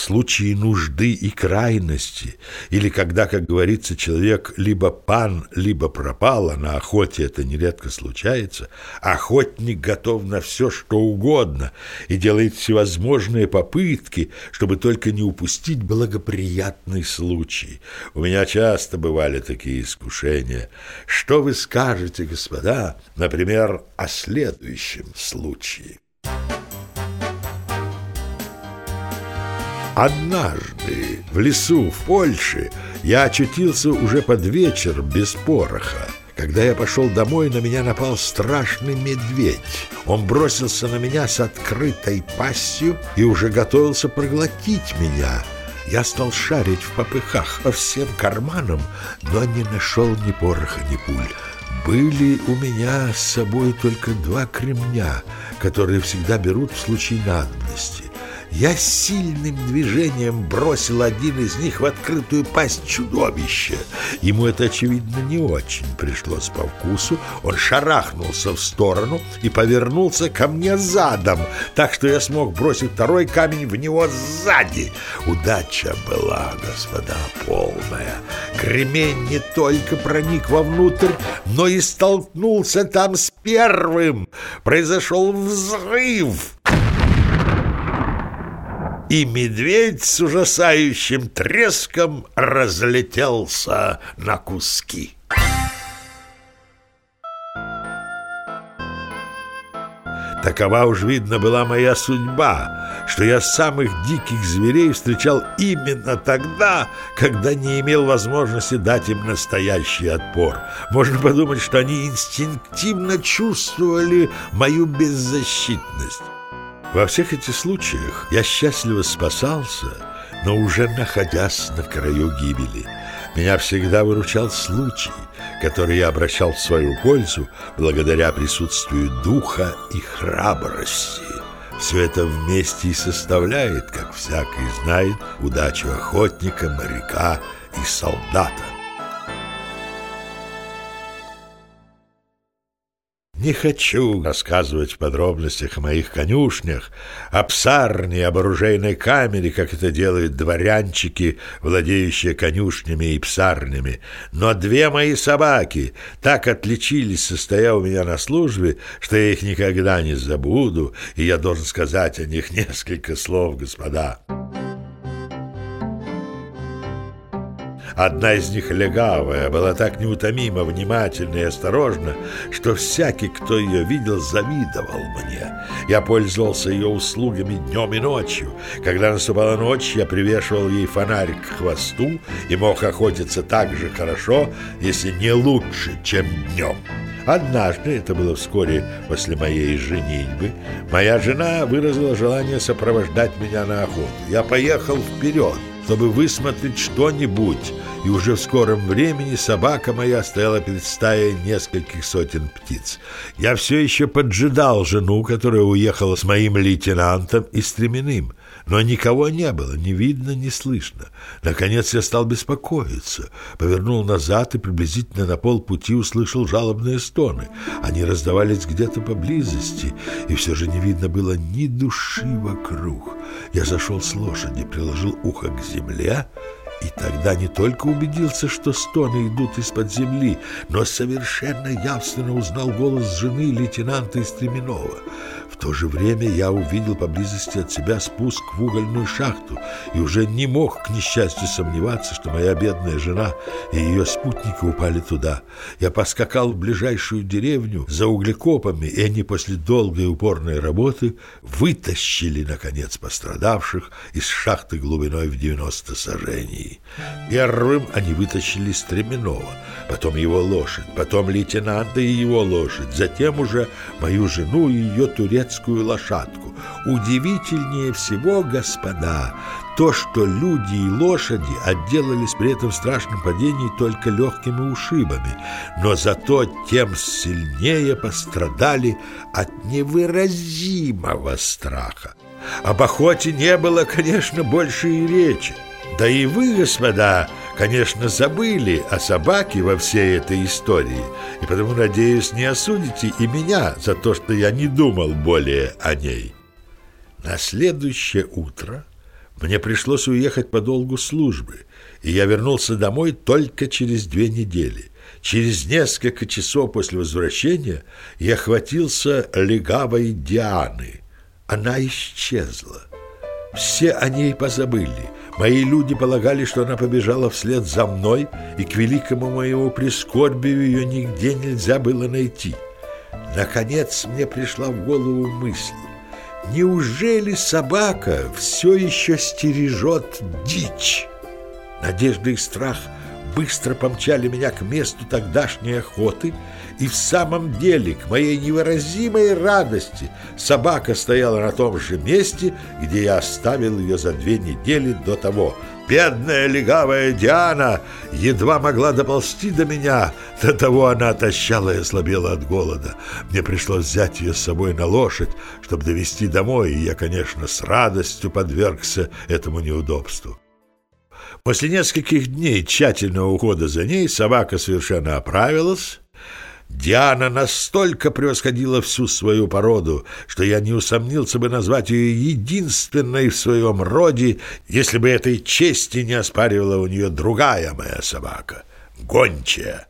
в случае нужды и крайности, или когда, как говорится, человек либо пан, либо пропал, а на охоте это нередко случается, охотник готов на все, что угодно, и делает всевозможные попытки, чтобы только не упустить благоприятный случай. У меня часто бывали такие искушения. Что вы скажете, господа, например, о следующем случае? Однажды в лесу в Польше я очутился уже под вечер без пороха. Когда я пошел домой, на меня напал страшный медведь. Он бросился на меня с открытой пастью и уже готовился проглотить меня. Я стал шарить в попыхах по всем карманам, но не нашел ни пороха, ни пуль. Были у меня с собой только два кремня, которые всегда берут в случае надобности. Я сильным движением бросил один из них в открытую пасть чудовища. Ему это, очевидно, не очень пришлось по вкусу. Он шарахнулся в сторону и повернулся ко мне задом, так что я смог бросить второй камень в него сзади. Удача была, господа, полная. Кремень не только проник вовнутрь, но и столкнулся там с первым. Произошел взрыв и медведь с ужасающим треском разлетелся на куски. Такова уж, видно, была моя судьба, что я самых диких зверей встречал именно тогда, когда не имел возможности дать им настоящий отпор. Можно подумать, что они инстинктивно чувствовали мою беззащитность. Во всех этих случаях я счастливо спасался, но уже находясь на краю гибели. Меня всегда выручал случай, который я обращал в свою пользу благодаря присутствию духа и храбрости. Все это вместе и составляет, как всякий знает, удачу охотника, моряка и солдата. Не хочу рассказывать в подробностях о моих конюшнях, о псарне, об оружейной камере, как это делают дворянчики, владеющие конюшнями и псарнями. Но две мои собаки так отличились, состоя у меня на службе, что я их никогда не забуду, и я должен сказать о них несколько слов, господа. Одна из них легавая, была так неутомимо, внимательна и осторожна, что всякий, кто ее видел, завидовал мне. Я пользовался ее услугами днем и ночью. Когда наступала ночь, я привешивал ей фонарик к хвосту и мог охотиться так же хорошо, если не лучше, чем днем. Однажды, это было вскоре после моей женитьбы, моя жена выразила желание сопровождать меня на охоту. Я поехал вперед, чтобы высмотреть что-нибудь, и уже в скором времени собака моя стояла перед стаей нескольких сотен птиц. Я все еще поджидал жену, которая уехала с моим лейтенантом и стременным, но никого не было, ни видно, ни слышно. Наконец я стал беспокоиться, повернул назад и приблизительно на полпути услышал жалобные стоны. Они раздавались где-то поблизости, и все же не видно было ни души вокруг. Я зашел с лошади, приложил ухо к земле и тогда не только убедился, что стоны идут из-под земли, но совершенно явственно узнал голос жены лейтенанта Истременова. То же время я увидел поблизости от себя спуск в угольную шахту и уже не мог, к несчастью, сомневаться, что моя бедная жена и ее спутники упали туда. Я поскакал в ближайшую деревню за углекопами, и они после долгой упорной работы вытащили, наконец, пострадавших из шахты глубиной в 90 сажений. Первым они вытащили Стременова, потом его лошадь, потом лейтенанта и его лошадь, затем уже мою жену и ее турецкую турецкую лошадку. Удивительнее всего, господа, то, что люди и лошади отделались при этом страшном падении только легкими ушибами, но зато тем сильнее пострадали от невыразимого страха. Об охоте не было, конечно, больше и речи. Да и вы, господа, конечно, забыли о собаке во всей этой истории, и потому, надеюсь, не осудите и меня за то, что я не думал более о ней. На следующее утро Мне пришлось уехать по долгу службы, и я вернулся домой только через две недели. Через несколько часов после возвращения я хватился легавой Дианы. Она исчезла. Все о ней позабыли. Мои люди полагали, что она побежала вслед за мной, и к великому моему прискорбию ее нигде нельзя было найти. Наконец мне пришла в голову мысль. Неужели собака все еще стережет дичь? Надежда и страх – быстро помчали меня к месту тогдашней охоты, и в самом деле, к моей невыразимой радости, собака стояла на том же месте, где я оставил ее за две недели до того. Бедная легавая Диана едва могла доползти до меня, до того она отощала и ослабела от голода. Мне пришлось взять ее с собой на лошадь, чтобы довести домой, и я, конечно, с радостью подвергся этому неудобству. После нескольких дней тщательного ухода за ней собака совершенно оправилась. Диана настолько превосходила всю свою породу, что я не усомнился бы назвать ее единственной в своем роде, если бы этой чести не оспаривала у нее другая моя собака — гончая.